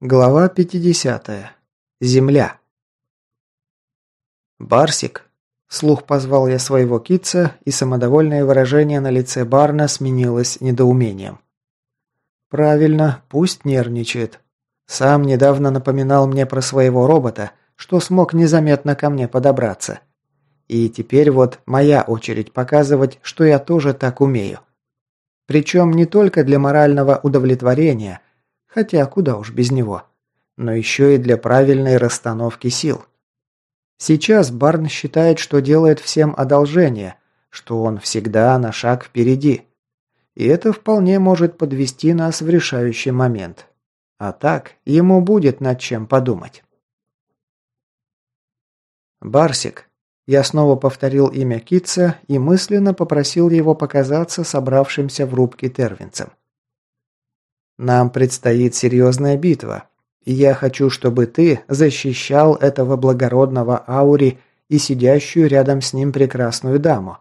Глава 50. Земля. «Барсик!» – слух позвал я своего китца, и самодовольное выражение на лице Барна сменилось недоумением. «Правильно, пусть нервничает. Сам недавно напоминал мне про своего робота, что смог незаметно ко мне подобраться. И теперь вот моя очередь показывать, что я тоже так умею. Причем не только для морального удовлетворения – хотя куда уж без него, но еще и для правильной расстановки сил. Сейчас Барн считает, что делает всем одолжение, что он всегда на шаг впереди. И это вполне может подвести нас в решающий момент. А так, ему будет над чем подумать. «Барсик», я снова повторил имя Китца и мысленно попросил его показаться собравшимся в рубке тервинцем. Нам предстоит серьезная битва, и я хочу, чтобы ты защищал этого благородного Аури и сидящую рядом с ним прекрасную даму.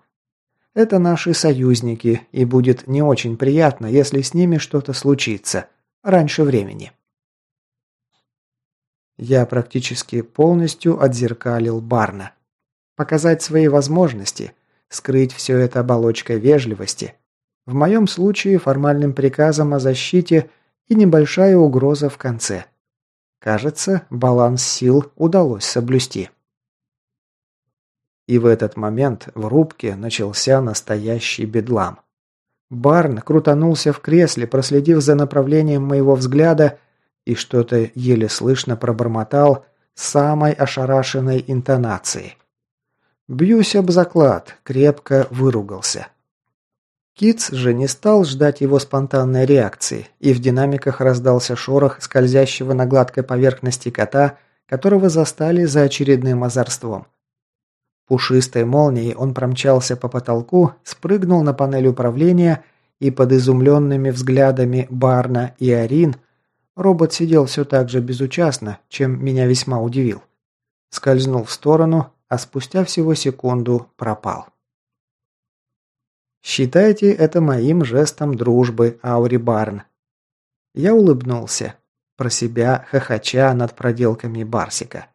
Это наши союзники, и будет не очень приятно, если с ними что-то случится раньше времени. Я практически полностью отзеркалил Барна. Показать свои возможности, скрыть все это оболочкой вежливости – в моем случае формальным приказом о защите и небольшая угроза в конце. Кажется, баланс сил удалось соблюсти. И в этот момент в рубке начался настоящий бедлам. Барн крутанулся в кресле, проследив за направлением моего взгляда, и что-то еле слышно пробормотал самой ошарашенной интонацией. Бьюсь об заклад, крепко выругался. Китс же не стал ждать его спонтанной реакции, и в динамиках раздался шорох скользящего на гладкой поверхности кота, которого застали за очередным озорством. Пушистой молнией он промчался по потолку, спрыгнул на панель управления и под изумленными взглядами Барна и Арин робот сидел все так же безучастно, чем меня весьма удивил. Скользнул в сторону, а спустя всего секунду пропал. Считайте это моим жестом дружбы, Аури Барн. Я улыбнулся, про себя хохоча над проделками Барсика.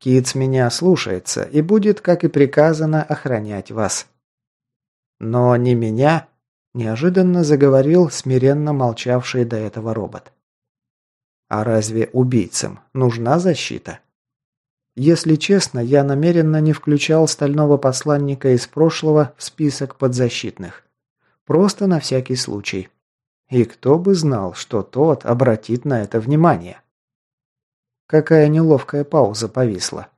Китс меня слушается и будет, как и приказано, охранять вас. Но не меня, неожиданно заговорил смиренно молчавший до этого робот. А разве убийцам нужна защита? Если честно, я намеренно не включал стального посланника из прошлого в список подзащитных. Просто на всякий случай. И кто бы знал, что тот обратит на это внимание. Какая неловкая пауза повисла.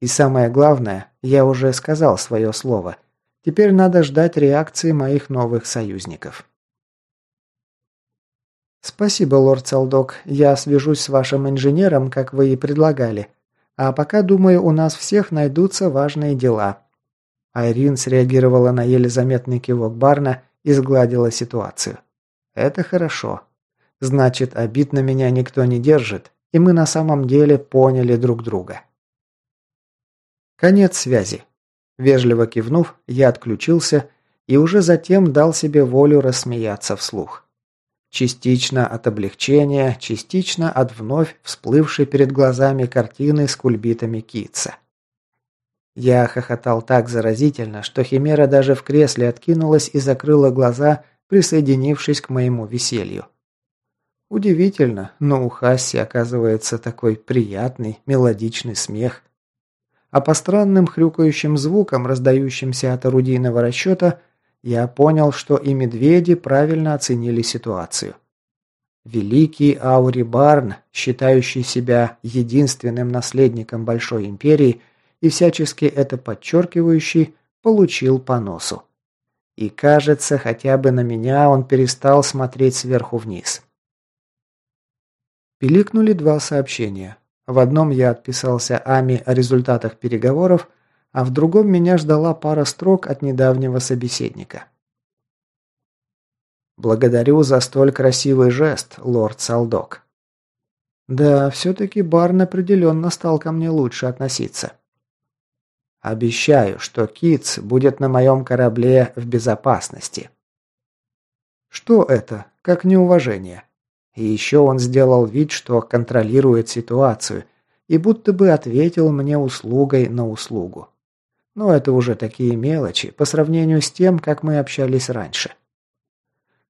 И самое главное, я уже сказал свое слово. Теперь надо ждать реакции моих новых союзников. «Спасибо, лорд Салдок. Я свяжусь с вашим инженером, как вы и предлагали», а пока, думаю, у нас всех найдутся важные дела». Айрин среагировала на еле заметный кивок Барна и сгладила ситуацию. «Это хорошо. Значит, обид на меня никто не держит, и мы на самом деле поняли друг друга». Конец связи. Вежливо кивнув, я отключился и уже затем дал себе волю рассмеяться вслух. Частично от облегчения, частично от вновь всплывшей перед глазами картины с кульбитами Китса. Я хохотал так заразительно, что Химера даже в кресле откинулась и закрыла глаза, присоединившись к моему веселью. Удивительно, но у Хасси оказывается такой приятный, мелодичный смех. А по странным хрюкающим звукам, раздающимся от орудийного расчета, я понял, что и медведи правильно оценили ситуацию. Великий Аури Барн, считающий себя единственным наследником Большой Империи и всячески это подчеркивающий, получил по носу. И кажется, хотя бы на меня он перестал смотреть сверху вниз. Пиликнули два сообщения. В одном я отписался Ами о результатах переговоров, а в другом меня ждала пара строк от недавнего собеседника. «Благодарю за столь красивый жест, лорд Салдок». «Да, все-таки Барн определенно стал ко мне лучше относиться». «Обещаю, что Китс будет на моем корабле в безопасности». «Что это? Как неуважение?» И еще он сделал вид, что контролирует ситуацию, и будто бы ответил мне услугой на услугу. Но это уже такие мелочи по сравнению с тем, как мы общались раньше.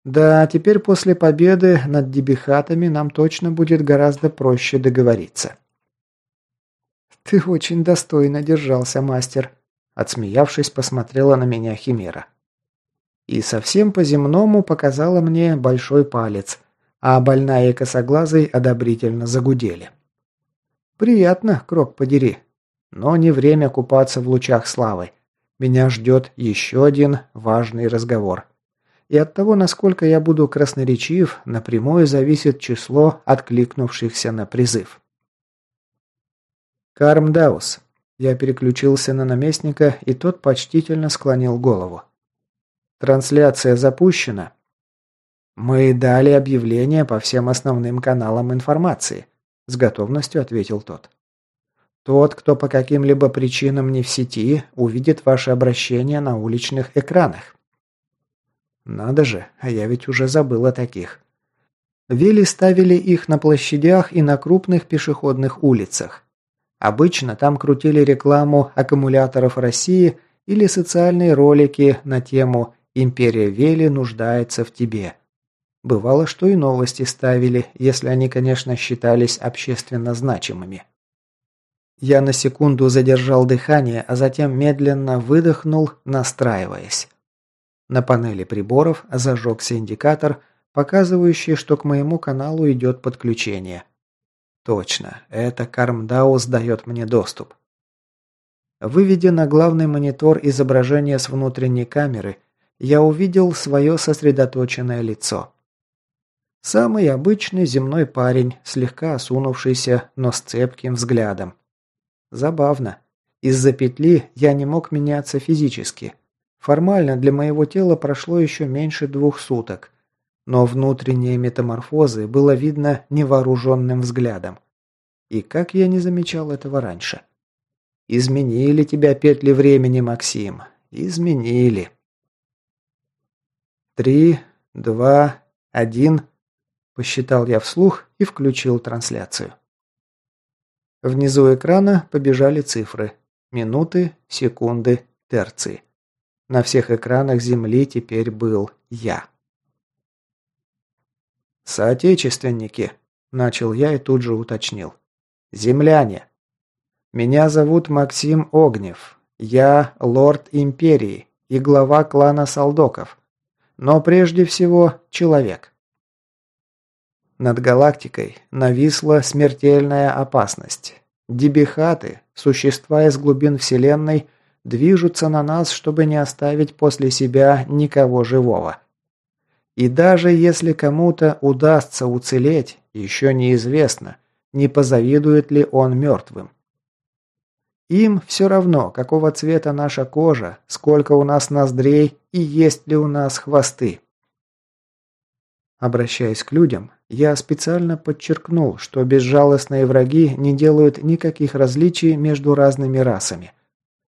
Да, теперь после победы над дебихатами нам точно будет гораздо проще договориться. «Ты очень достойно держался, мастер», — отсмеявшись, посмотрела на меня Химера. И совсем по-земному показала мне большой палец, а больная и косоглазый одобрительно загудели. «Приятно, крок подери. Но не время купаться в лучах славы. Меня ждет еще один важный разговор. И от того, насколько я буду красноречив, напрямую зависит число откликнувшихся на призыв». «Кармдаус». Я переключился на наместника, и тот почтительно склонил голову. «Трансляция запущена». «Мы дали объявление по всем основным каналам информации», – с готовностью ответил тот. «Тот, кто по каким-либо причинам не в сети, увидит ваше обращение на уличных экранах». «Надо же, а я ведь уже забыл о таких». Вели ставили их на площадях и на крупных пешеходных улицах. Обычно там крутили рекламу аккумуляторов России или социальные ролики на тему «Империя Вели нуждается в тебе». Бывало, что и новости ставили, если они, конечно, считались общественно значимыми. Я на секунду задержал дыхание, а затем медленно выдохнул, настраиваясь. На панели приборов зажегся индикатор, показывающий, что к моему каналу идет подключение. Точно, это Кармдаус дает мне доступ. Выведя на главный монитор изображение с внутренней камеры, я увидел свое сосредоточенное лицо. Самый обычный земной парень, слегка осунувшийся, но с цепким взглядом. Забавно. Из-за петли я не мог меняться физически. Формально для моего тела прошло еще меньше двух суток но внутренние метаморфозы было видно невооруженным взглядом. И как я не замечал этого раньше? Изменили тебя петли времени, Максим. Изменили. Три, два, один. Посчитал я вслух и включил трансляцию. Внизу экрана побежали цифры. Минуты, секунды, терции. На всех экранах Земли теперь был я. «Соотечественники», – начал я и тут же уточнил. «Земляне. Меня зовут Максим Огнев. Я лорд Империи и глава клана Салдоков. Но прежде всего человек». Над галактикой нависла смертельная опасность. Дебихаты, существа из глубин Вселенной, движутся на нас, чтобы не оставить после себя никого живого. И даже если кому-то удастся уцелеть, еще неизвестно, не позавидует ли он мертвым. Им все равно, какого цвета наша кожа, сколько у нас ноздрей и есть ли у нас хвосты. Обращаясь к людям, я специально подчеркнул, что безжалостные враги не делают никаких различий между разными расами,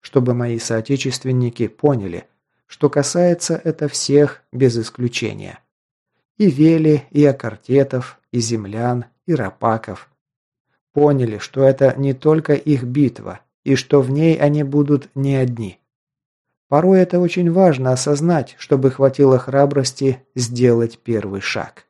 чтобы мои соотечественники поняли – что касается это всех без исключения. И Вели, и Акартетов, и землян, и рапаков. Поняли, что это не только их битва, и что в ней они будут не одни. Порой это очень важно осознать, чтобы хватило храбрости сделать первый шаг.